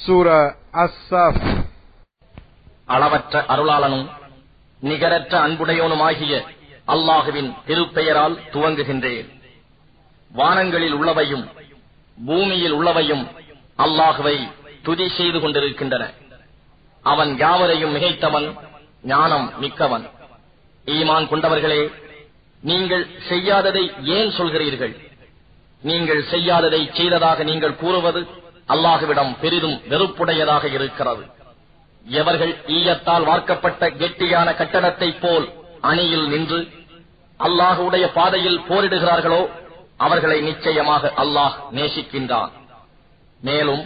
சூரா அஸ்ஸாஃப் அளவற்ற அருளாளனும் நிகரற்ற அன்புடையோனுமாகிய அல்லாஹுவின் திருப்பெயரால் துவங்குகின்றேன். வானங்களில் உள்ளவையும் பூமியில் உள்ளவையும் அல்லாஹுவை துதி செய்து கொண்டிருக்கின்றன. அவன் யாவரையும் மிகைத்தவன் ஞானம் மிக்கவன். ஈமான் கொண்டவர்களே நீங்கள் செய்யாததை ஏன் சொல்கிறீர்கள்? நீங்கள் செய்யாததை செய்ததாக நீங்கள் கூறுவது அல்லாஹுவிடம் பெரிதும் வெறுப்புடையதாக இருக்கிறது. எவர்கள் ஈயத்தால் வார்க்கப்பட்ட கெட்டியான கட்டடத்தைப் போல் அணியில் நின்று அல்லாஹுடைய பாதையில் போரிடுகிறார்களோ அவர்களை நிச்சயமாக அல்லாஹ் நேசிக்கின்றான். மேலும்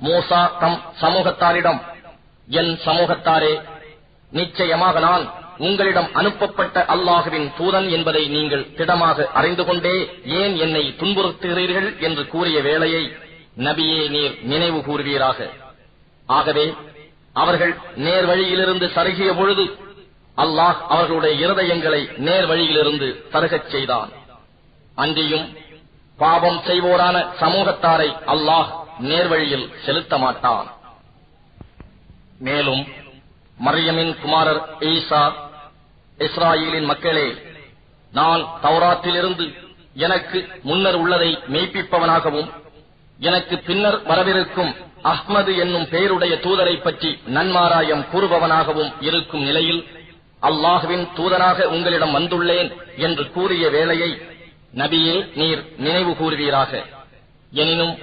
மூசா தம் சமூகத்தாரிடம் என் சமூகத்தாரே நிச்சயமாக நான் உங்களிடம் அனுப்பப்பட்ட அல்லாஹுவின் தூதன் என்பதை நீங்கள் திடமாக அறிந்து கொண்டே ஏன் என்னை துன்புறுத்துகிறீர்கள்? என்று கூறிய வேளையை நபியே நீர் நினைவு கூறுவீராக. ஆகவே அவர்கள் நேர் வழியிலிருந்து சருகிய பொழுது அல்லாஹ் அவர்களுடைய இருதயங்களை நேர் வழியிலிருந்து சருகச் செய்தான். அன்றியும் பாவம் செய்வோரான சமூகத்தாரை அல்லாஹ் நேர்வழியில் செலுத்த மாட்டான். மேலும் மரியமின் குமாரர் ஈசா இஸ்ராயலின் மக்களே நான் தௌராத்திலிருந்து எனக்கு முன்னர் உள்ளதை மெய்ப்பிப்பவனாகவும் எனக்கு பின்னர் வரவிருக்கும் அஹ்மது என்னும் பெயருடைய தூதரை பற்றி நன்மாராயம் கூறுபவனாகவும் இருக்கும் நிலையில் அல்லாஹுவின் தூதனாக உங்களிடம் வந்துள்ளேன் என்று கூறிய வேளையை நபியே நீர் நினைவு கூறுவீராக. எனினும்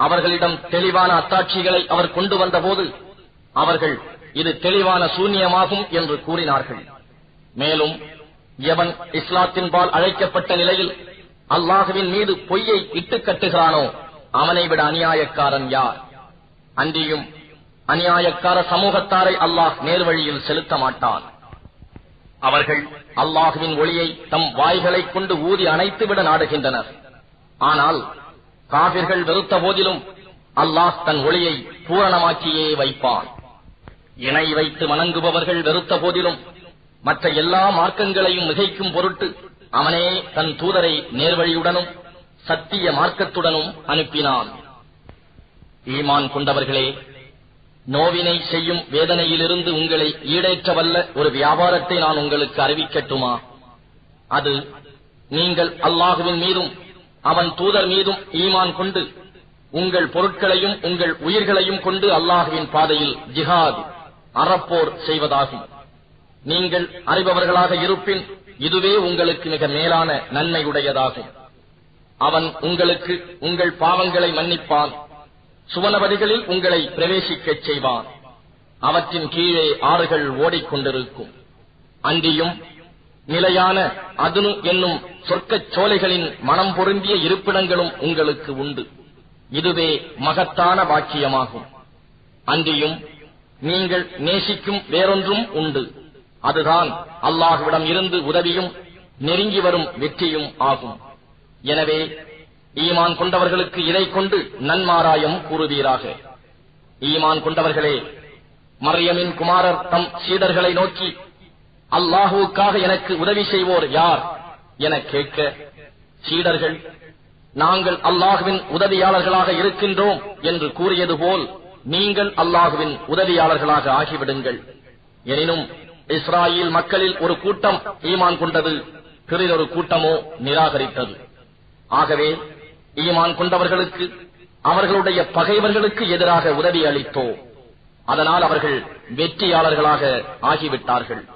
அவர்களிடம் தெளிவான அத்தாட்சிகளை அவர் கொண்டு வந்தபோது அவர்கள் இது தெளிவான சூன்யமாகும் என்று கூறினார்கள். மேலும் எவன் இஸ்லாத்தின்பால் அழைக்கப்பட்ட நிலையில் அல்லாஹுவின் மீது பொய்யை இட்டுக் கட்டுகிறானோ அவனை விட அநியாயக்காரன் யார்? அன்றியும் அநியாயக்கார சமூகத்தாரை அல்லாஹ் நேர்வழியில் செலுத்த மாட்டான். அவர்கள் அல்லாஹுவின் ஒளியை தம் வாய்களைக் கொண்டு ஊதி அணைத்துவிட நாடுகின்றனர். ஆனால் காவிர்கள் வெறுத்த போதிலும் அல்லாஹ் தன் ஒளியை பூரணமாக்கியே வைப்பான். இணை வைத்து வணங்குபவர்கள் வெறுத்த போதிலும் மற்ற எல்லா மார்க்கங்களையும் மிகைக்கும் பொருட்டு அவனே தன் தூதரை நேர்வழியுடனும் சத்திய மார்க்கத்துடனும் அனுப்பினான். ஈமான் கொண்டவர்களே நோவினை செய்யும் வேதனையிலிருந்து உங்களை ஈடேற்றவல்ல ஒரு வியாபாரத்தை நான் உங்களுக்கு அறிவிக்கட்டுமா? அது நீங்கள் அல்லாஹுவின் மீதும் அவன் தூதர் மீதும் ஈமான் கொண்டு உங்கள் பொருட்களையும் உங்கள் உயிர்களையும் கொண்டு அல்லாஹுவின் பாதையில் ஜிஹாத் அறப்போர் செய்வதாகும். நீங்கள் அறிபவர்களாக இருப்பின் இதுவே உங்களுக்கு மிக மேலான நன்மையுடையதாகும். அவன் உங்களுக்கு உங்கள் பாவங்களை மன்னிப்பான். சுவனவதிகளில் உங்களை பிரவேசிக்கச் செய்வான். அவற்றின் கீழே ஆறுகள் ஓடிக்கொண்டிருக்கும். அன்றியும் நிலையான அதுனு என்னும் சொர்க்கச் சோலைகளின் மனம் பொருந்திய இருப்பிடங்களும் உங்களுக்கு உண்டு. இதுவே மகத்தான வாக்கியமாகும் அன்றியும் நீங்கள் நேசிக்கும் வேறொன்றும் உண்டு. அதுதான் அல்லாஹுவிடம் இருந்து உதவியும் நெருங்கி வரும் வெற்றியும் ஆகும். எனவே ஈமான் கொண்டவர்களுக்கு இதை கொண்டு நன்மாராயம் கூறுவீராக. ஈமான் கொண்டவர்களே மரியமின் குமாரர் தம் சீடர்களை நோக்கி அல்லாஹுவுக்காக எனக்கு உதவி செய்வோர் யார்? என கேட்க சீடர்கள் நாங்கள் அல்லாஹுவின் உதவியாளர்களாக இருக்கின்றோம் என்று கூறியது போல் நீங்கள் அல்லாஹுவின் உதவியாளர்களாக ஆகிவிடுங்கள். எனினும் இஸ்ராயில் மக்களில் ஒரு கூட்டம் ஈமான் கொண்டது பிறரொரு கூட்டமோ நிராகரித்தது. ஆகவே ஈமான் கொண்டவர்களுக்கு அவர்களுடைய பகைவர்களுக்கு எதிராக உதவி அளித்தோ அதனால் அவர்கள் வெற்றியாளர்களாக ஆகிவிட்டார்கள்.